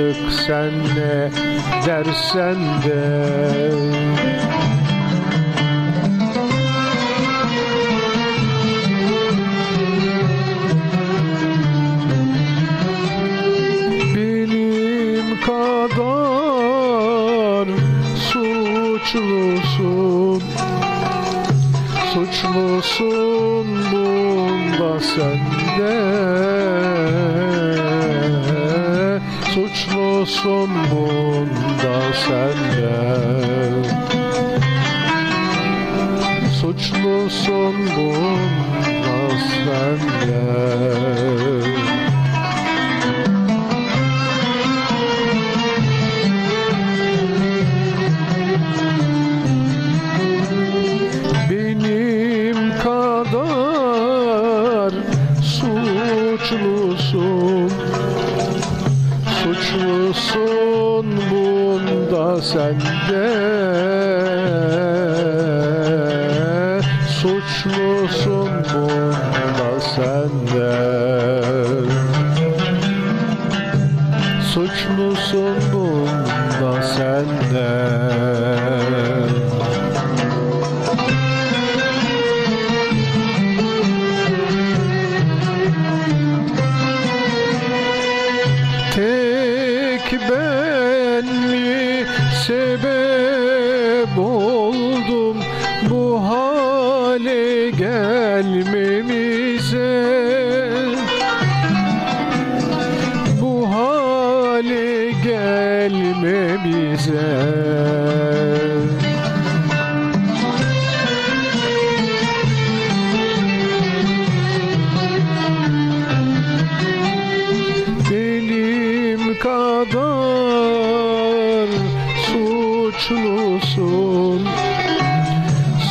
Artık sen ne dersen de. Benim kadar suçlusun. Suçlusun bunda sen Suçlusun bunda sen de Suçlusun bunda sen de benim kadar suçlusun Suçlusun bunda sen de Suçlusun bunda sen de Suçlusun bunda sen sebep oldum. Bu hale gelmemize. Bu hale gelmemize. Benim kadar suçlusun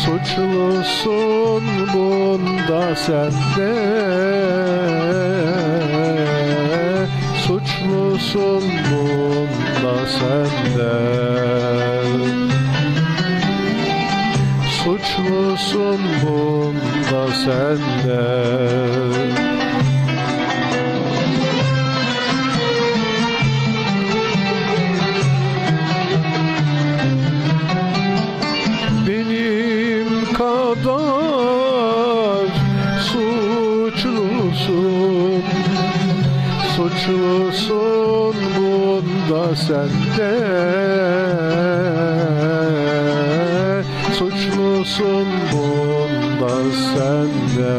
Suçlusun bunda sen de Suçlusun bunda sen de Suçlusun bunda sen de suçlusun Suçlusun bunda sen de Suçlusun bunda sen de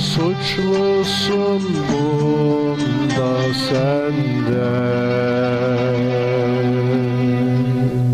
Suçlusun bunda sen de